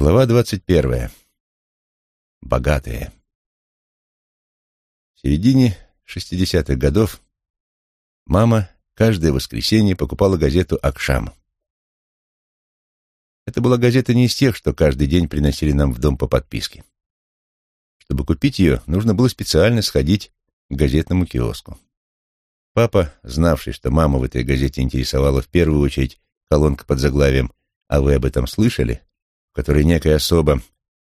Глава двадцать первая. Богатые. В середине шестидесятых годов мама каждое воскресенье покупала газету «Акшам». Это была газета не из тех, что каждый день приносили нам в дом по подписке. Чтобы купить ее, нужно было специально сходить к газетному киоску. Папа, знавший, что мама в этой газете интересовала в первую очередь колонка под заглавием «А вы об этом слышали?», которой некая особа,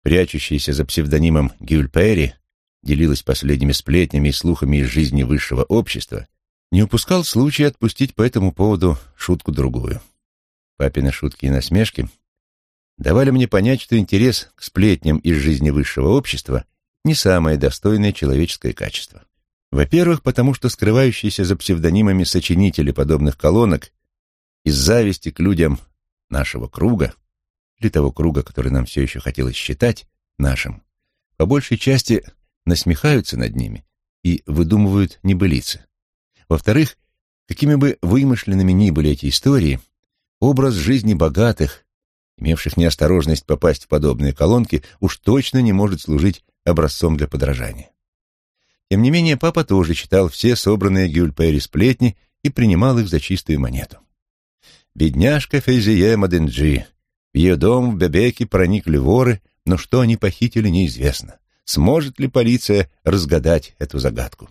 прячущаяся за псевдонимом Гюль Перри, делилась последними сплетнями и слухами из жизни высшего общества, не упускал случая отпустить по этому поводу шутку-другую. Папины шутки и насмешки давали мне понять, что интерес к сплетням из жизни высшего общества не самое достойное человеческое качество. Во-первых, потому что скрывающиеся за псевдонимами сочинители подобных колонок из зависти к людям нашего круга или того круга, который нам все еще хотелось считать нашим, по большей части насмехаются над ними и выдумывают небылицы. Во-вторых, какими бы вымышленными ни были эти истории, образ жизни богатых, имевших неосторожность попасть в подобные колонки, уж точно не может служить образцом для подражания. Тем не менее, папа тоже читал все собранные Гюльпери сплетни и принимал их за чистую монету. Бедняжка Фейзие Маденджи, в ее дом в Бебеке проникли воры, но что они похитили, неизвестно. Сможет ли полиция разгадать эту загадку?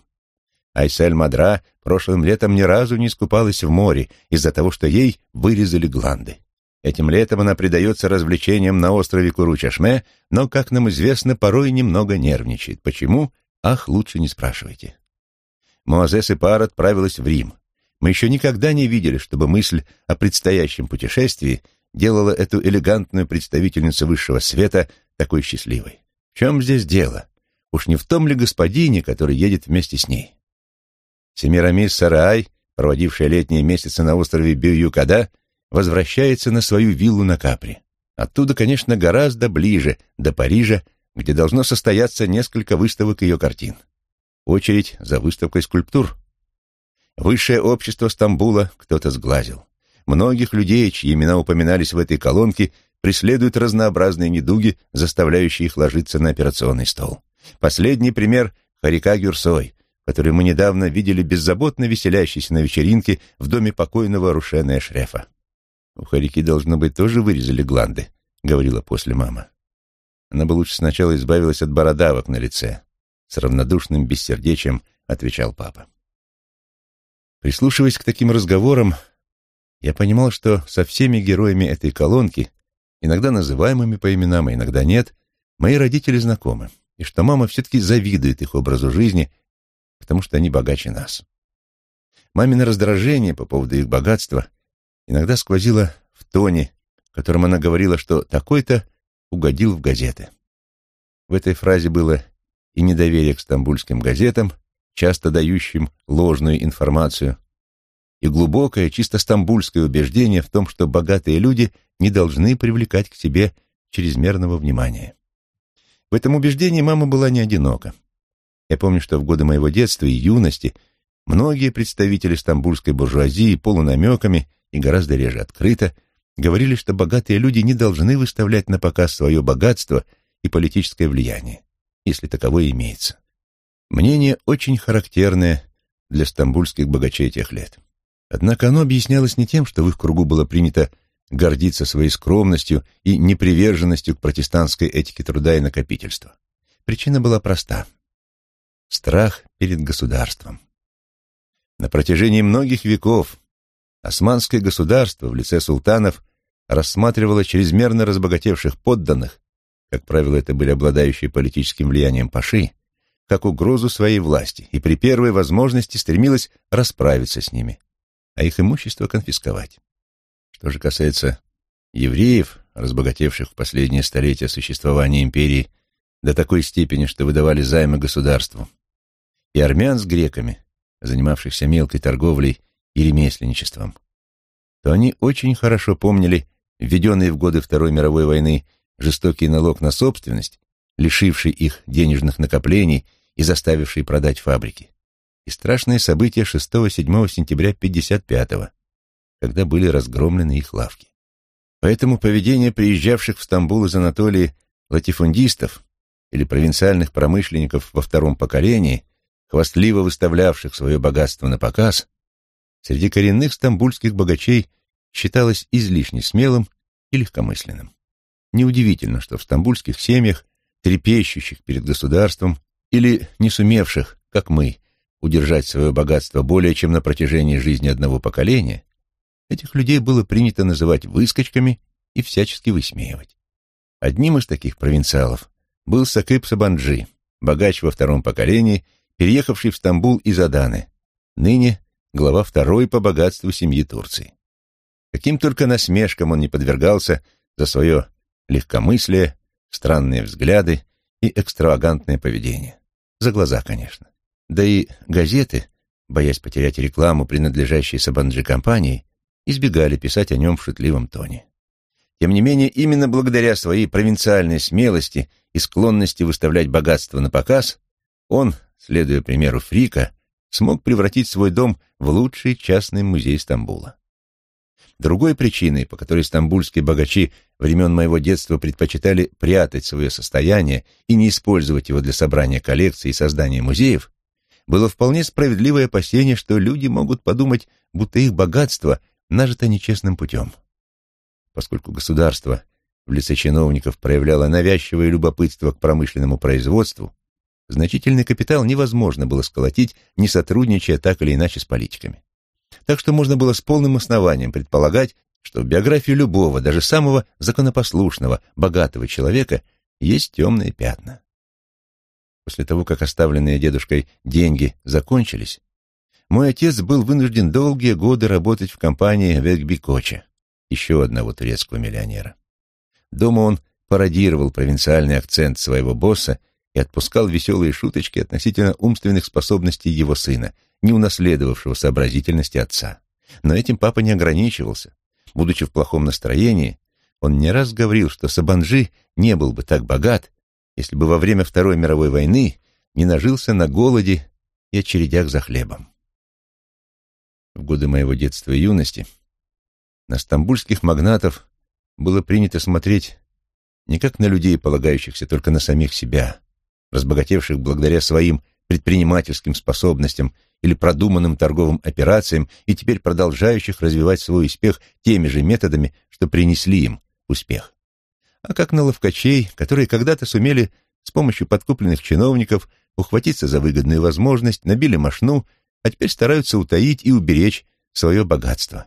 Айсель Мадра прошлым летом ни разу не искупалась в море из-за того, что ей вырезали гланды. Этим летом она предается развлечениям на острове Куручашме, но, как нам известно, порой немного нервничает. Почему? Ах, лучше не спрашивайте. Моазес и Пар отправилась в Рим. Мы еще никогда не видели, чтобы мысль о предстоящем путешествии делала эту элегантную представительницу высшего света такой счастливой. В чем здесь дело? Уж не в том ли господине, который едет вместе с ней? Семирамис Сарай, проводившая летние месяцы на острове Бююкада, возвращается на свою виллу на Капри. Оттуда, конечно, гораздо ближе, до Парижа, где должно состояться несколько выставок ее картин. Очередь за выставкой скульптур. Высшее общество Стамбула кто-то сглазил. Многих людей, чьи имена упоминались в этой колонке, преследуют разнообразные недуги, заставляющие их ложиться на операционный стол. Последний пример — Харика Гюрсой, который мы недавно видели беззаботно веселящийся на вечеринке в доме покойного Рушена Шрефа. «У Харики, должно быть, тоже вырезали гланды», — говорила после мама. Она бы лучше сначала избавилась от бородавок на лице. С равнодушным бессердечием отвечал папа. Прислушиваясь к таким разговорам, я понимал, что со всеми героями этой колонки, иногда называемыми по именам, а иногда нет, мои родители знакомы, и что мама все-таки завидует их образу жизни, потому что они богаче нас. Мамино раздражение по поводу их богатства иногда сквозило в тоне, которым она говорила, что такой-то угодил в газеты. В этой фразе было и недоверие к стамбульским газетам, часто дающим ложную информацию, и глубокое, чисто стамбульское убеждение в том, что богатые люди не должны привлекать к себе чрезмерного внимания. В этом убеждении мама была не одинока. Я помню, что в годы моего детства и юности многие представители стамбульской буржуазии полунамеками и гораздо реже открыто говорили, что богатые люди не должны выставлять на показ свое богатство и политическое влияние, если таковое имеется. Мнение очень характерное для стамбульских богачей тех лет. Однако оно объяснялось не тем, что в их кругу было принято гордиться своей скромностью и неприверженностью к протестантской этике труда и накопительства. Причина была проста. Страх перед государством. На протяжении многих веков османское государство в лице султанов рассматривало чрезмерно разбогатевших подданных, как правило, это были обладающие политическим влиянием паши, как угрозу своей власти, и при первой возможности стремилось расправиться с ними, а их имущество конфисковать. Что же касается евреев, разбогатевших в последние столетия существования империи до такой степени, что выдавали займы государству, и армян с греками, занимавшихся мелкой торговлей и ремесленничеством, то они очень хорошо помнили введенный в годы Второй мировой войны жестокий налог на собственность, лишивший их денежных накоплений и заставивший продать фабрики и страшные события 6-7 сентября 55-го, когда были разгромлены их лавки. Поэтому поведение приезжавших в Стамбул из Анатолии латифундистов или провинциальных промышленников во втором поколении, хвастливо выставлявших свое богатство на показ, среди коренных стамбульских богачей считалось излишне смелым и легкомысленным. Неудивительно, что в стамбульских семьях, трепещущих перед государством или не сумевших, как мы, удержать свое богатство более чем на протяжении жизни одного поколения, этих людей было принято называть выскочками и всячески высмеивать. Одним из таких провинциалов был Сакып Сабанджи, богач во втором поколении, переехавший в Стамбул из Аданы, ныне глава второй по богатству семьи Турции. Каким только насмешкам он не подвергался за свое легкомыслие, странные взгляды и экстравагантное поведение. За глаза, конечно. Да и газеты, боясь потерять рекламу, принадлежащей Сабанджи компании, избегали писать о нем в шутливом тоне. Тем не менее, именно благодаря своей провинциальной смелости и склонности выставлять богатство на показ, он, следуя примеру Фрика, смог превратить свой дом в лучший частный музей Стамбула. Другой причиной, по которой стамбульские богачи времен моего детства предпочитали прятать свое состояние и не использовать его для собрания коллекций и создания музеев, было вполне справедливое опасение, что люди могут подумать, будто их богатство нажито нечестным путем. Поскольку государство в лице чиновников проявляло навязчивое любопытство к промышленному производству, значительный капитал невозможно было сколотить, не сотрудничая так или иначе с политиками. Так что можно было с полным основанием предполагать, что в биографии любого, даже самого законопослушного, богатого человека есть темные пятна. После того, как оставленные дедушкой деньги закончились, мой отец был вынужден долгие годы работать в компании Вегби Коча, еще одного турецкого миллионера. Дома он пародировал провинциальный акцент своего босса и отпускал веселые шуточки относительно умственных способностей его сына, не унаследовавшего сообразительности отца. Но этим папа не ограничивался. Будучи в плохом настроении, он не раз говорил, что Сабанжи не был бы так богат, если бы во время Второй мировой войны не нажился на голоде и очередях за хлебом. В годы моего детства и юности на стамбульских магнатов было принято смотреть не как на людей, полагающихся только на самих себя, разбогатевших благодаря своим предпринимательским способностям или продуманным торговым операциям и теперь продолжающих развивать свой успех теми же методами, что принесли им успех, а как на ловкачей, которые когда-то сумели с помощью подкупленных чиновников ухватиться за выгодную возможность, набили мошну, а теперь стараются утаить и уберечь свое богатство.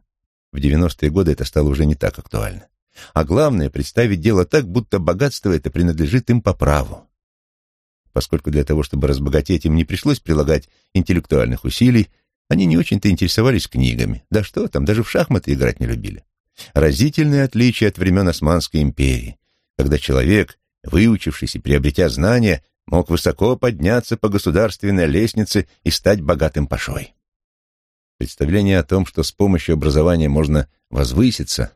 В 90-е годы это стало уже не так актуально. А главное, представить дело так, будто богатство это принадлежит им по праву. Поскольку для того, чтобы разбогатеть, им не пришлось прилагать интеллектуальных усилий, они не очень-то интересовались книгами. Да что там, даже в шахматы играть не любили. Разительное отличие от времен Османской империи, когда человек, выучившись и приобретя знания, мог высоко подняться по государственной лестнице и стать богатым пашой. Представление о том, что с помощью образования можно возвыситься,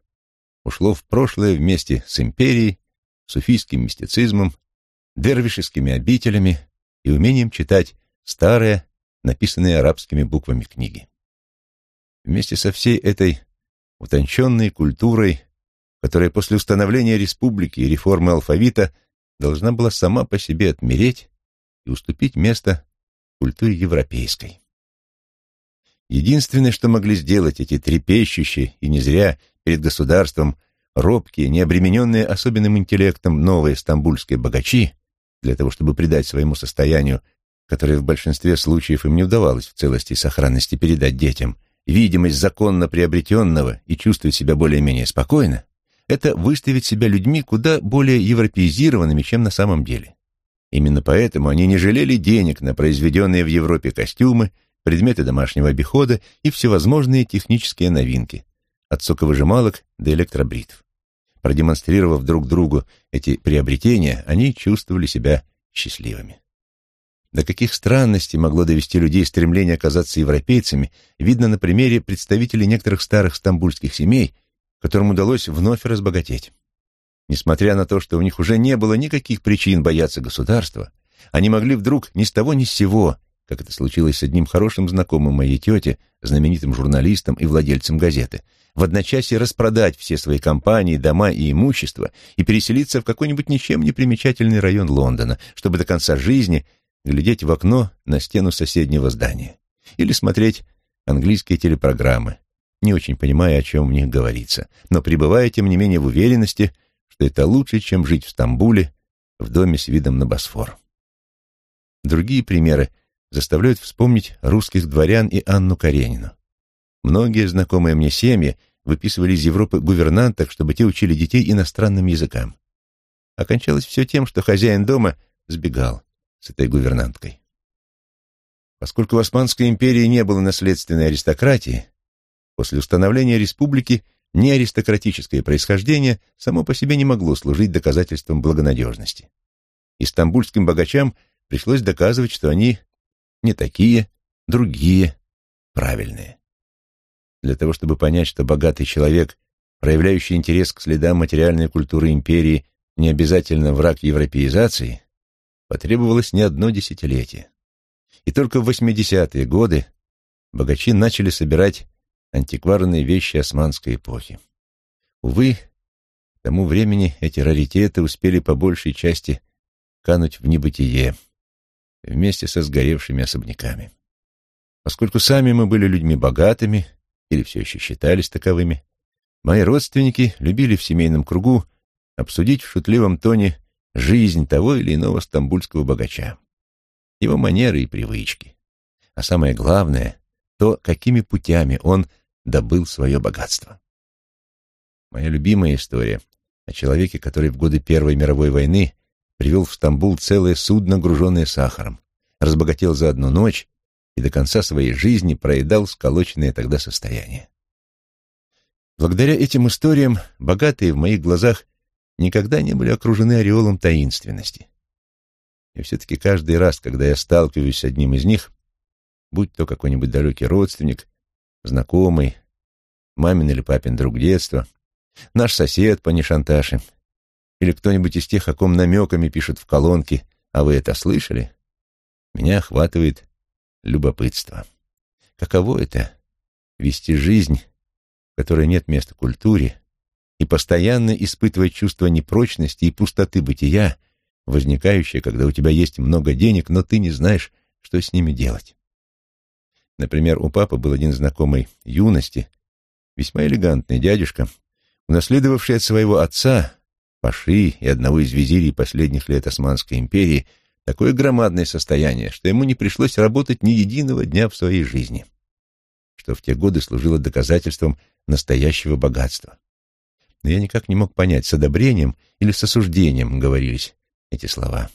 ушло в прошлое вместе с империей, суфийским мистицизмом, дервишескими обителями и умением читать старые, написанные арабскими буквами книги. Вместе со всей этой утонченной культурой, которая после установления республики и реформы алфавита должна была сама по себе отмереть и уступить место культуре европейской. Единственное, что могли сделать эти трепещущие и не зря перед государством робкие, необремененные особенным интеллектом новые стамбульские богачи, для того, чтобы придать своему состоянию, которое в большинстве случаев им не удавалось в целости и сохранности передать детям, видимость законно приобретенного и чувствовать себя более-менее спокойно, это выставить себя людьми куда более европеизированными, чем на самом деле. Именно поэтому они не жалели денег на произведенные в Европе костюмы, предметы домашнего обихода и всевозможные технические новинки, от соковыжималок до электробритв. Продемонстрировав друг другу эти приобретения, они чувствовали себя счастливыми. До каких странностей могло довести людей стремление оказаться европейцами, видно на примере представителей некоторых старых стамбульских семей, которым удалось вновь разбогатеть. Несмотря на то, что у них уже не было никаких причин бояться государства, они могли вдруг ни с того ни с сего как это случилось с одним хорошим знакомым моей тети, знаменитым журналистом и владельцем газеты, в одночасье распродать все свои компании, дома и имущество и переселиться в какой-нибудь ничем не примечательный район Лондона, чтобы до конца жизни глядеть в окно на стену соседнего здания или смотреть английские телепрограммы, не очень понимая, о чем в них говорится, но пребывая, тем не менее, в уверенности, что это лучше, чем жить в Стамбуле в доме с видом на Босфор. Другие примеры заставляют вспомнить русских дворян и Анну Каренину. Многие знакомые мне семьи выписывали из Европы гувернанток, чтобы те учили детей иностранным языкам. Окончалось все тем, что хозяин дома сбегал с этой гувернанткой. Поскольку в Османской империи не было наследственной аристократии, после установления республики неаристократическое происхождение само по себе не могло служить доказательством благонадежности. Истамбульским богачам пришлось доказывать, что они не такие, другие, правильные. Для того, чтобы понять, что богатый человек, проявляющий интерес к следам материальной культуры империи, не обязательно враг европеизации, потребовалось не одно десятилетие. И только в 80-е годы богачи начали собирать антикварные вещи османской эпохи. Увы, к тому времени эти раритеты успели по большей части кануть в небытие вместе со сгоревшими особняками. Поскольку сами мы были людьми богатыми, или все еще считались таковыми, мои родственники любили в семейном кругу обсудить в шутливом тоне жизнь того или иного стамбульского богача, его манеры и привычки, а самое главное — то, какими путями он добыл свое богатство. Моя любимая история о человеке, который в годы Первой мировой войны привел в Стамбул целое судно, груженное сахаром, разбогател за одну ночь и до конца своей жизни проедал сколоченное тогда состояние. Благодаря этим историям богатые в моих глазах никогда не были окружены ореолом таинственности. И все-таки каждый раз, когда я сталкиваюсь с одним из них, будь то какой-нибудь далекий родственник, знакомый, мамин или папин друг детства, наш сосед по Нишанташе, или кто-нибудь из тех, о ком намеками пишут в колонке, а вы это слышали, меня охватывает любопытство. Каково это — вести жизнь, в которой нет места культуре, и постоянно испытывать чувство непрочности и пустоты бытия, возникающее, когда у тебя есть много денег, но ты не знаешь, что с ними делать. Например, у папы был один знакомый юности, весьма элегантный дядюшка, унаследовавший от своего отца, Паши и одного из визирей последних лет Османской империи, такое громадное состояние, что ему не пришлось работать ни единого дня в своей жизни, что в те годы служило доказательством настоящего богатства. Но я никак не мог понять, с одобрением или с осуждением говорились эти слова.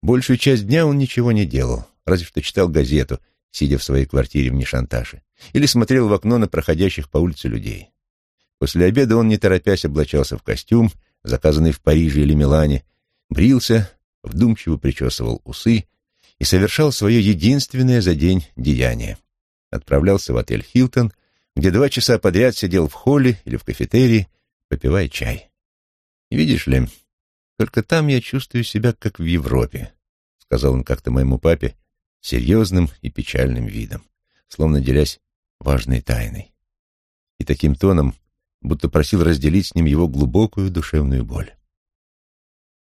Большую часть дня он ничего не делал, разве что читал газету, сидя в своей квартире в Нишанташе, или смотрел в окно на проходящих по улице людей. После обеда он, не торопясь, облачался в костюм, заказанный в Париже или Милане, брился, вдумчиво причесывал усы и совершал свое единственное за день деяние. Отправлялся в отель «Хилтон», где два часа подряд сидел в холле или в кафетерии, попивая чай. Видишь ли, только там я чувствую себя как в Европе, сказал он как-то моему папе серьезным и печальным видом, словно делясь важной тайной. И таким тоном, будто просил разделить с ним его глубокую душевную боль.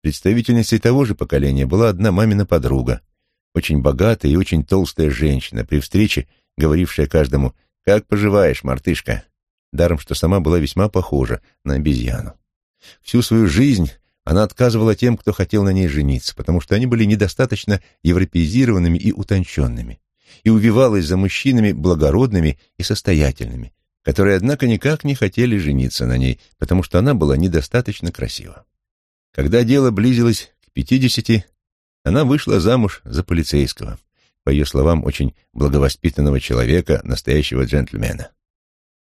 Представительницей того же поколения была одна мамина подруга, очень богатая и очень толстая женщина, при встрече говорившая каждому «Как поживаешь, мартышка?» даром что сама была весьма похожа на обезьяну. Всю свою жизнь она отказывала тем, кто хотел на ней жениться, потому что они были недостаточно европеизированными и утонченными, и увивалась за мужчинами благородными и состоятельными, которые, однако, никак не хотели жениться на ней, потому что она была недостаточно красива. Когда дело близилось к пятидесяти, она вышла замуж за полицейского, по ее словам, очень благовоспитанного человека, настоящего джентльмена.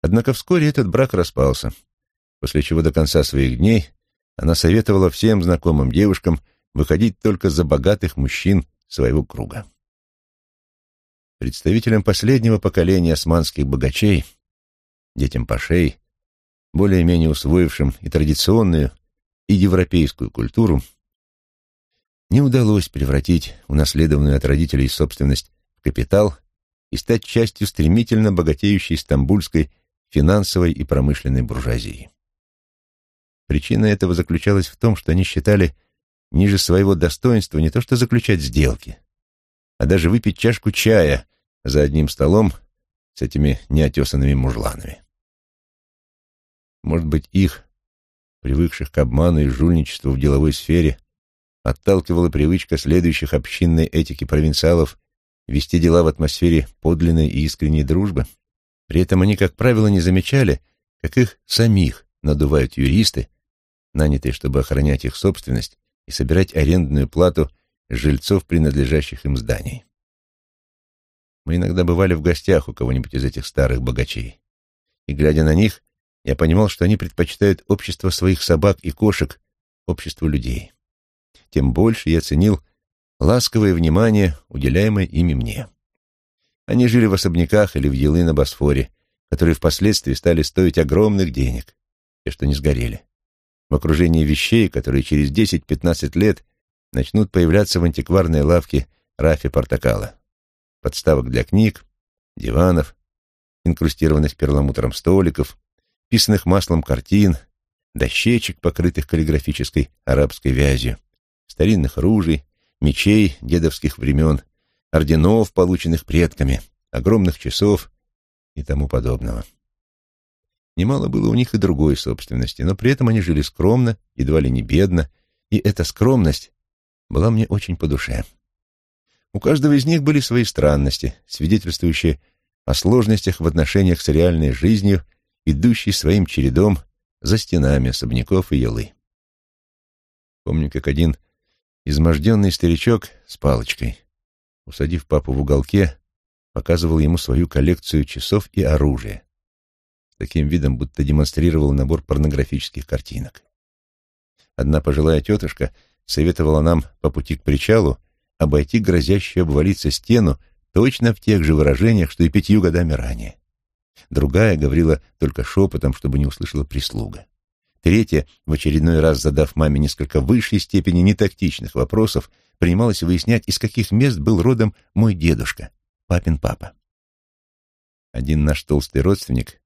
Однако вскоре этот брак распался, после чего до конца своих дней она советовала всем знакомым девушкам выходить только за богатых мужчин своего круга. Представителям последнего поколения османских богачей, детям пашей, более-менее усвоившим и традиционную, и европейскую культуру, не удалось превратить унаследованную от родителей собственность в капитал и стать частью стремительно богатеющей стамбульской финансовой и промышленной буржуазии. Причина этого заключалась в том, что они считали ниже своего достоинства не то что заключать сделки, а даже выпить чашку чая за одним столом с этими неотесанными мужланами. Может быть, их, привыкших к обману и жульничеству в деловой сфере, отталкивала привычка следующих общинной этики провинциалов вести дела в атмосфере подлинной и искренней дружбы. При этом они, как правило, не замечали, как их самих надувают юристы, нанятые, чтобы охранять их собственность и собирать арендную плату жильцов принадлежащих им зданий. Мы иногда бывали в гостях у кого-нибудь из этих старых богачей, и, глядя на них, я понимал, что они предпочитают общество своих собак и кошек обществу людей. Тем больше я ценил ласковое внимание, уделяемое ими мне. Они жили в особняках или в елы на Босфоре, которые впоследствии стали стоить огромных денег, и что не сгорели. В окружении вещей, которые через 10-15 лет начнут появляться в антикварной лавке Рафи Портакала. Подставок для книг, диванов, инкрустированных перламутром столиков, писанных маслом картин, дощечек, покрытых каллиграфической арабской вязью, старинных ружей, мечей дедовских времен, орденов, полученных предками, огромных часов и тому подобного. Немало было у них и другой собственности, но при этом они жили скромно, едва ли не бедно, и эта скромность была мне очень по душе. У каждого из них были свои странности, свидетельствующие о сложностях в отношениях с реальной жизнью, идущей своим чередом за стенами особняков и елы. Помню, как один изможденный старичок с палочкой, усадив папу в уголке, показывал ему свою коллекцию часов и оружия, таким видом, будто демонстрировал набор порнографических картинок. Одна пожилая тетушка советовала нам по пути к причалу обойти грозящую обвалиться стену точно в тех же выражениях, что и пятью годами ранее. Другая говорила только шепотом, чтобы не услышала прислуга. Третья, в очередной раз задав маме несколько высшей степени нетактичных вопросов, принималась выяснять, из каких мест был родом мой дедушка, папин папа. Один наш толстый родственник,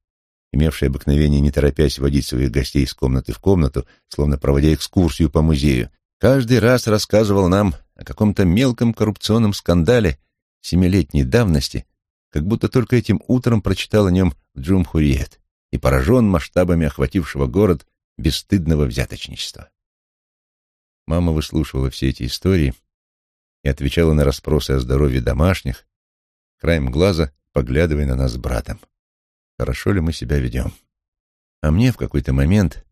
имевший обыкновение не торопясь водить своих гостей из комнаты в комнату, словно проводя экскурсию по музею, каждый раз рассказывал нам о каком-то мелком коррупционном скандале семилетней давности, как будто только этим утром прочитал о нем Джумхуриет и поражен масштабами охватившего город бесстыдного взяточничества. Мама выслушивала все эти истории и отвечала на расспросы о здоровье домашних, краем глаза поглядывая на нас с братом. Хорошо ли мы себя ведем? А мне в какой-то момент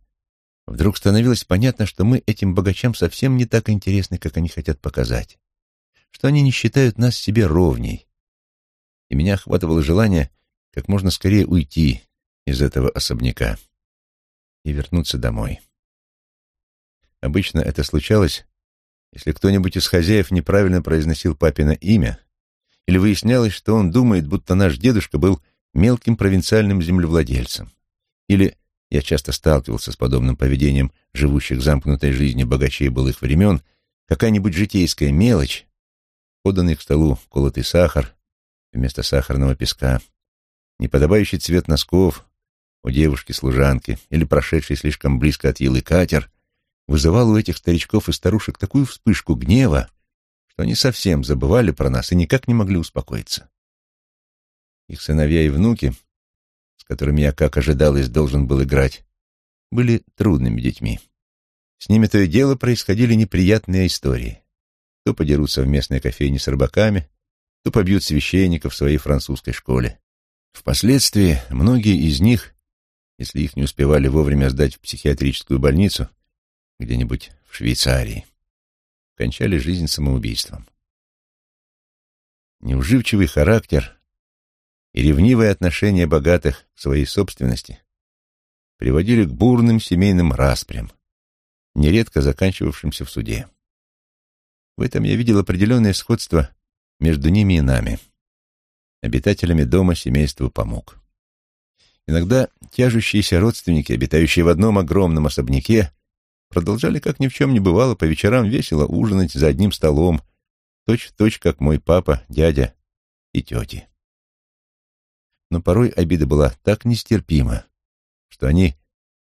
вдруг становилось понятно, что мы этим богачам совсем не так интересны, как они хотят показать, что они не считают нас себе ровней. И меня охватывало желание как можно скорее уйти из этого особняка и вернуться домой. Обычно это случалось, если кто-нибудь из хозяев неправильно произносил папино имя, или выяснялось, что он думает, будто наш дедушка был мелким провинциальным землевладельцем, или я часто сталкивался с подобным поведением живущих замкнутой жизнью богачей былых времен, какая-нибудь житейская мелочь, поданный к столу колотый сахар вместо сахарного песка, неподобающий цвет носков у девушки-служанки или прошедший слишком близко от елы катер, вызывал у этих старичков и старушек такую вспышку гнева, что они совсем забывали про нас и никак не могли успокоиться. Их сыновья и внуки которыми я, как ожидалось, должен был играть, были трудными детьми. С ними то и дело происходили неприятные истории. То подерутся в местной кофейне с рыбаками, то побьют священника в своей французской школе. Впоследствии многие из них, если их не успевали вовремя сдать в психиатрическую больницу где-нибудь в Швейцарии, кончали жизнь самоубийством. Неуживчивый характер и ревнивое отношение богатых к своей собственности приводили к бурным семейным распрям, нередко заканчивавшимся в суде. В этом я видел определенное сходство между ними и нами, обитателями дома семейства Помог. Иногда тяжущиеся родственники, обитающие в одном огромном особняке, продолжали, как ни в чем не бывало, по вечерам весело ужинать за одним столом, точь в точь, как мой папа, дядя и тети. Но порой обида была так нестерпима, что они,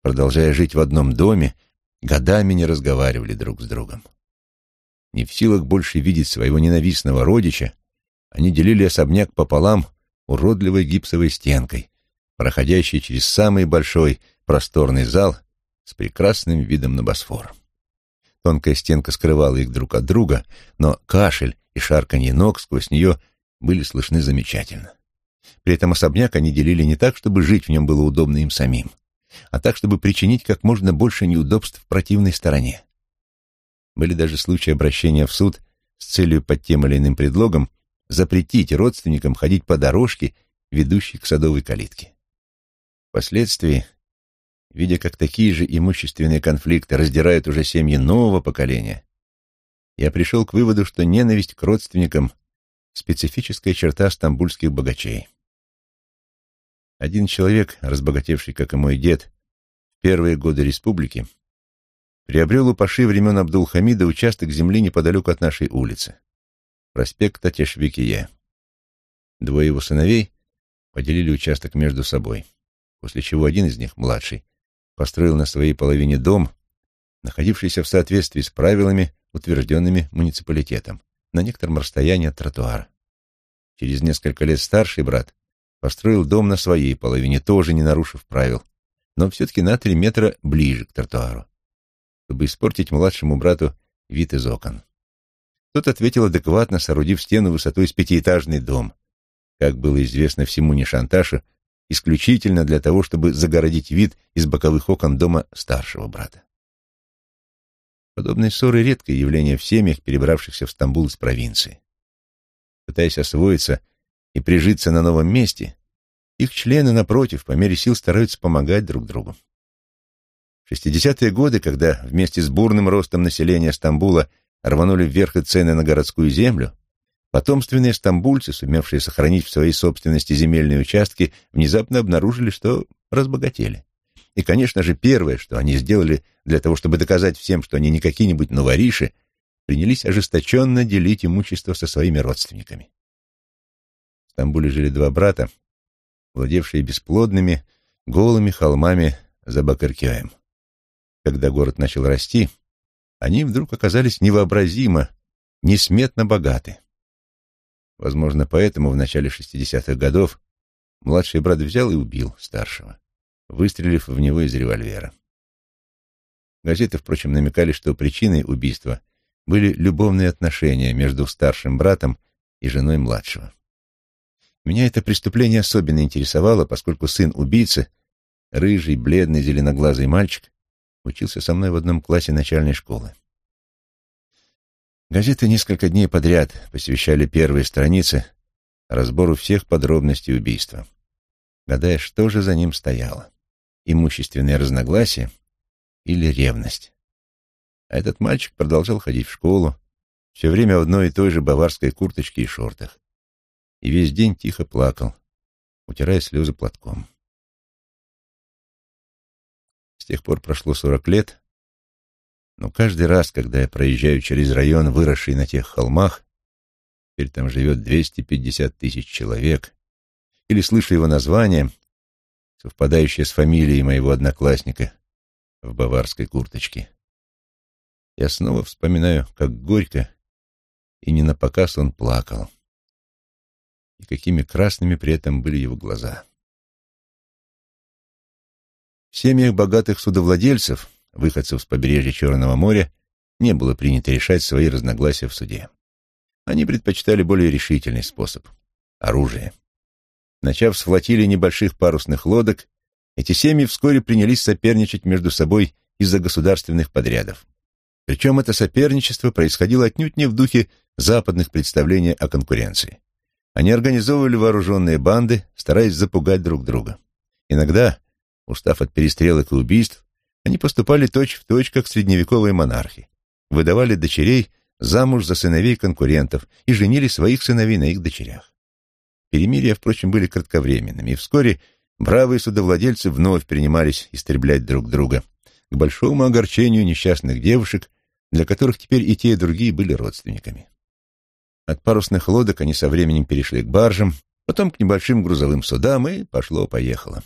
продолжая жить в одном доме, годами не разговаривали друг с другом. Не в силах больше видеть своего ненавистного родича, они делили особняк пополам уродливой гипсовой стенкой, проходящей через самый большой просторный зал с прекрасным видом на Босфор. Тонкая стенка скрывала их друг от друга, но кашель и шарканье ног сквозь нее были слышны замечательно. При этом особняк они делили не так, чтобы жить в нем было удобно им самим, а так, чтобы причинить как можно больше неудобств противной стороне. Были даже случаи обращения в суд с целью под тем или иным предлогом запретить родственникам ходить по дорожке, ведущей к садовой калитке. Впоследствии, видя, как такие же имущественные конфликты раздирают уже семьи нового поколения, я пришел к выводу, что ненависть к родственникам — специфическая черта стамбульских богачей. Один человек, разбогатевший, как и мой дед, в первые годы республики, приобрел у Паши времен Абдул-Хамида участок земли неподалеку от нашей улицы, проспект Татешвикие. Двое его сыновей поделили участок между собой, после чего один из них, младший, построил на своей половине дом, находившийся в соответствии с правилами, утвержденными муниципалитетом, на некотором расстоянии от тротуара. Через несколько лет старший брат построил дом на своей половине, тоже не нарушив правил, но все-таки на три метра ближе к тротуару, чтобы испортить младшему брату вид из окон. Тот ответил адекватно, соорудив стену высотой с пятиэтажный дом, как было известно всему Нишанташу, исключительно для того, чтобы загородить вид из боковых окон дома старшего брата. Подобные ссоры — редкое явление в семьях, перебравшихся в Стамбул из провинции. Пытаясь освоиться и прижиться на новом месте, их члены, напротив, по мере сил стараются помогать друг другу. В 60-е годы, когда вместе с бурным ростом населения Стамбула рванули вверх и цены на городскую землю, потомственные стамбульцы, сумевшие сохранить в своей собственности земельные участки, внезапно обнаружили, что разбогатели. И, конечно же, первое, что они сделали для того, чтобы доказать всем, что они не какие-нибудь новориши, принялись ожесточенно делить имущество со своими родственниками. В Стамбуле жили два брата, владевшие бесплодными, голыми холмами за Бакаркиаем. Когда город начал расти, они вдруг оказались невообразимо, несметно богаты. Возможно, поэтому в начале 60-х годов младший брат взял и убил старшего, выстрелив в него из револьвера. Газеты, впрочем, намекали, что причиной убийства были любовные отношения между старшим братом и женой младшего. Меня это преступление особенно интересовало, поскольку сын убийцы, рыжий, бледный, зеленоглазый мальчик, учился со мной в одном классе начальной школы. Газеты несколько дней подряд посвящали первые страницы разбору всех подробностей убийства, гадая, что же за ним стояло — имущественное разногласие или ревность. А этот мальчик продолжал ходить в школу, все время в одной и той же баварской курточке и шортах и весь день тихо плакал, утирая слезы платком. С тех пор прошло сорок лет, но каждый раз, когда я проезжаю через район, выросший на тех холмах, теперь там живет 250 тысяч человек, или слышу его название, совпадающее с фамилией моего одноклассника в баварской курточке, я снова вспоминаю, как горько и не на показ он плакал и какими красными при этом были его глаза. В семьях богатых судовладельцев, выходцев с побережья Черного моря, не было принято решать свои разногласия в суде. Они предпочитали более решительный способ — оружие. Начав с флотилии небольших парусных лодок, эти семьи вскоре принялись соперничать между собой из-за государственных подрядов. Причем это соперничество происходило отнюдь не в духе западных представлений о конкуренции. Они организовывали вооруженные банды, стараясь запугать друг друга. Иногда, устав от перестрелок и убийств, они поступали точь-в-точь, точь, как средневековые монархи, выдавали дочерей замуж за сыновей конкурентов и женили своих сыновей на их дочерях. Перемирия, впрочем, были кратковременными, и вскоре бравые судовладельцы вновь принимались истреблять друг друга, к большому огорчению несчастных девушек, для которых теперь и те, и другие были родственниками. От парусных лодок они со временем перешли к баржам, потом к небольшим грузовым судам, и пошло-поехало.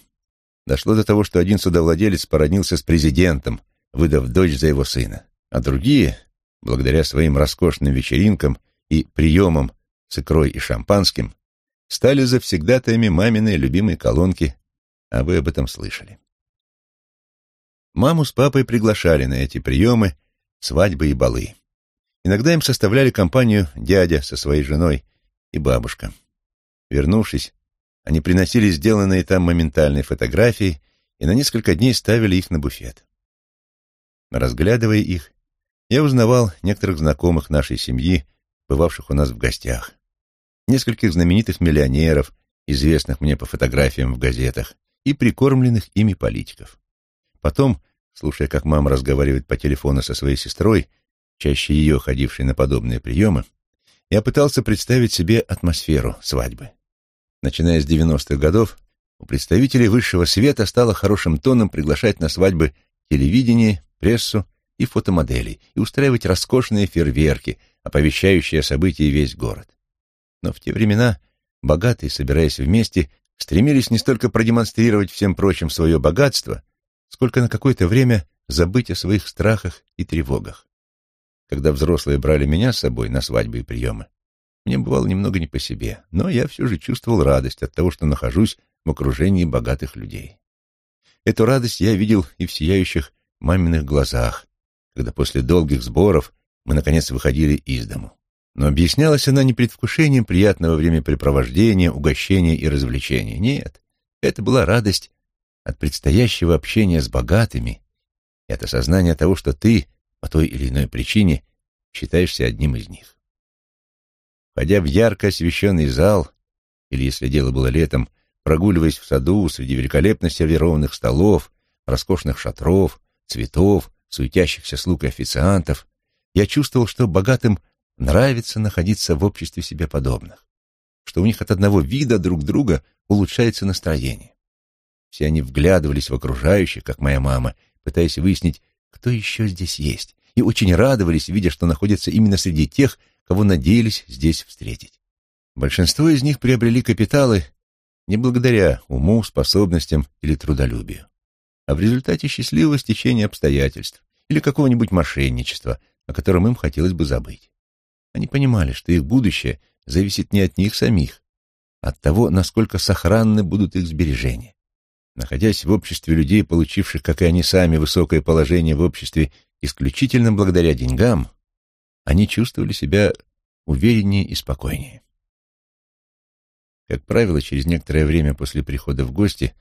Дошло до того, что один судовладелец породнился с президентом, выдав дочь за его сына, а другие, благодаря своим роскошным вечеринкам и приемам с икрой и шампанским, стали завсегдатаями маминой любимой колонки, а вы об этом слышали. Маму с папой приглашали на эти приемы, свадьбы и балы. Иногда им составляли компанию дядя со своей женой и бабушка. Вернувшись, они приносили сделанные там моментальные фотографии и на несколько дней ставили их на буфет. Разглядывая их, я узнавал некоторых знакомых нашей семьи, бывавших у нас в гостях, нескольких знаменитых миллионеров, известных мне по фотографиям в газетах, и прикормленных ими политиков. Потом, слушая, как мама разговаривает по телефону со своей сестрой, чаще ее ходившей на подобные приемы, я пытался представить себе атмосферу свадьбы. Начиная с 90-х годов, у представителей высшего света стало хорошим тоном приглашать на свадьбы телевидение, прессу и фотомоделей и устраивать роскошные фейерверки, оповещающие о событии весь город. Но в те времена богатые, собираясь вместе, стремились не столько продемонстрировать всем прочим свое богатство, сколько на какое-то время забыть о своих страхах и тревогах. Когда взрослые брали меня с собой на свадьбы и приемы, мне бывало немного не по себе, но я все же чувствовал радость от того, что нахожусь в окружении богатых людей. Эту радость я видел и в сияющих маминых глазах, когда после долгих сборов мы, наконец, выходили из дому. Но объяснялась она не предвкушением приятного времяпрепровождения, угощения и развлечения. Нет, это была радость от предстоящего общения с богатыми и от осознания того, что ты, по той или иной причине, считаешься одним из них. Входя в ярко освещенный зал, или, если дело было летом, прогуливаясь в саду среди великолепно сервированных столов, роскошных шатров, цветов, суетящихся слуг и официантов, я чувствовал, что богатым нравится находиться в обществе себе подобных, что у них от одного вида друг друга улучшается настроение. Все они вглядывались в окружающих, как моя мама, пытаясь выяснить, кто еще здесь есть, и очень радовались, видя, что находятся именно среди тех, кого надеялись здесь встретить. Большинство из них приобрели капиталы не благодаря уму, способностям или трудолюбию, а в результате счастливого стечения обстоятельств или какого-нибудь мошенничества, о котором им хотелось бы забыть. Они понимали, что их будущее зависит не от них самих, а от того, насколько сохранны будут их сбережения. Находясь в обществе людей, получивших, как и они сами, высокое положение в обществе исключительно благодаря деньгам, они чувствовали себя увереннее и спокойнее. Как правило, через некоторое время после прихода в гости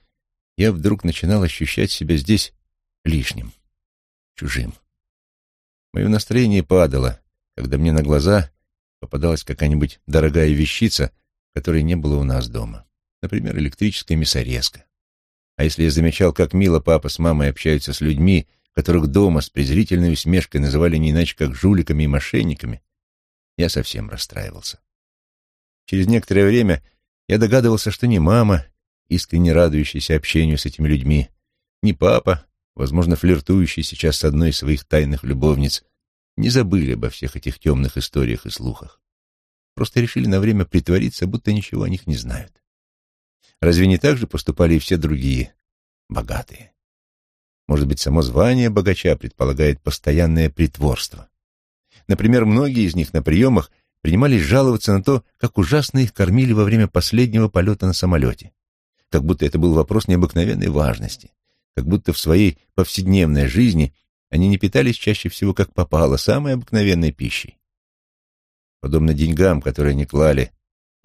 я вдруг начинал ощущать себя здесь лишним, чужим. Мое настроение падало, когда мне на глаза попадалась какая-нибудь дорогая вещица, которой не было у нас дома. Например, электрическая мясорезка. А если я замечал, как мило папа с мамой общаются с людьми, которых дома с презрительной усмешкой называли не иначе как жуликами и мошенниками, я совсем расстраивался. Через некоторое время я догадывался, что ни мама, искренне радующаяся общению с этими людьми, ни папа, возможно, флиртующий сейчас с одной из своих тайных любовниц, не забыли обо всех этих темных историях и слухах. Просто решили на время притвориться, будто ничего о них не знают. Разве не так же поступали и все другие, богатые? Может быть, само звание богача предполагает постоянное притворство. Например, многие из них на приемах принимались жаловаться на то, как ужасно их кормили во время последнего полета на самолете. Как будто это был вопрос необыкновенной важности. Как будто в своей повседневной жизни они не питались чаще всего как попало, самой обыкновенной пищей. Подобно деньгам, которые они клали,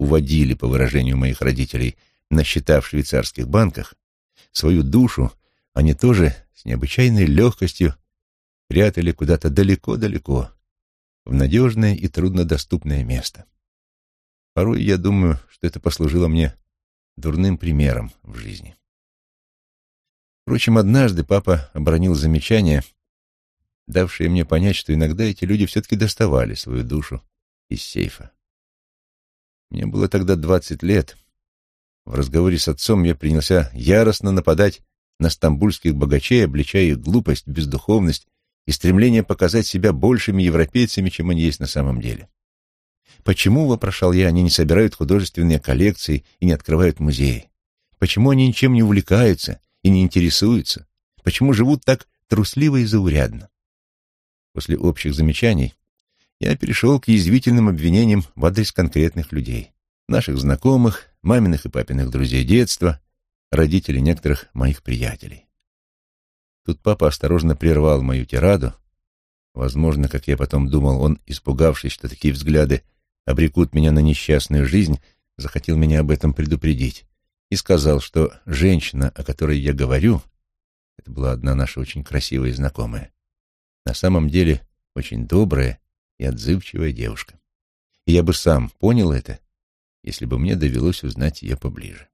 уводили, по выражению моих родителей, на счета в швейцарских банках, свою душу они тоже с необычайной легкостью прятали куда-то далеко-далеко, в надежное и труднодоступное место. Порой я думаю, что это послужило мне дурным примером в жизни. Впрочем, однажды папа обронил замечание, давшее мне понять, что иногда эти люди все-таки доставали свою душу из сейфа. Мне было тогда двадцать лет. В разговоре с отцом я принялся яростно нападать на стамбульских богачей, обличая их глупость, бездуховность и стремление показать себя большими европейцами, чем они есть на самом деле. Почему, вопрошал я, они не собирают художественные коллекции и не открывают музеи? Почему они ничем не увлекаются и не интересуются? Почему живут так трусливо и заурядно? После общих замечаний я перешел к язвительным обвинениям в адрес конкретных людей. Наших знакомых, маминых и папиных друзей детства, родителей некоторых моих приятелей. Тут папа осторожно прервал мою тираду. Возможно, как я потом думал, он, испугавшись, что такие взгляды обрекут меня на несчастную жизнь, захотел меня об этом предупредить и сказал, что женщина, о которой я говорю, это была одна наша очень красивая знакомая, на самом деле очень добрая и отзывчивая девушка. И я бы сам понял это, если бы мне довелось узнать ее поближе.